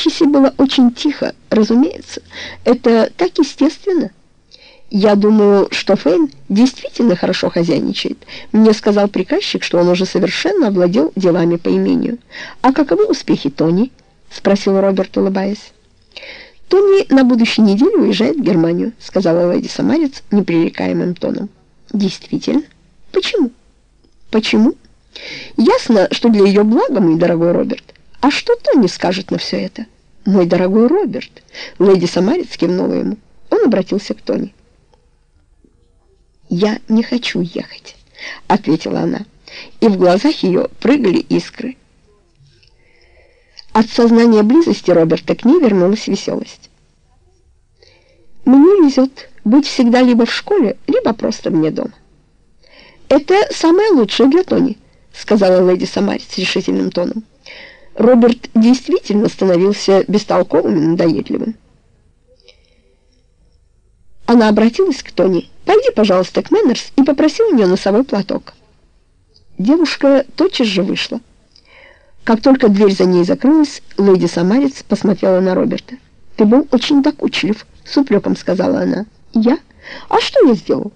Мичиси было очень тихо, разумеется. Это так естественно. Я думаю, что Фейн действительно хорошо хозяйничает. Мне сказал приказчик, что он уже совершенно овладел делами по имению. А каковы успехи Тони? спросил Роберт, улыбаясь. Тони на будущей неделе уезжает в Германию, сказала леди Самарец непререкаемым тоном. Действительно? Почему? Почему? Ясно, что для ее блага, мой дорогой Роберт. А что Тони скажет на все это? Мой дорогой Роберт, леди Самарец кивнула ему. Он обратился к Тони. «Я не хочу ехать», — ответила она, и в глазах ее прыгали искры. От сознания близости Роберта к ней вернулась веселость. «Мне везет быть всегда либо в школе, либо просто вне дома». «Это самое лучшее для Тони», — сказала леди Самарец решительным тоном. Роберт действительно становился бестолковым и надоедливым. Она обратилась к Тони. «Пойди, пожалуйста, к Мэннерс и попроси у нее носовой платок». Девушка тотчас же вышла. Как только дверь за ней закрылась, леди Самарец посмотрела на Роберта. «Ты был очень докучлив», — с упреком сказала она. «Я? А что я сделал?»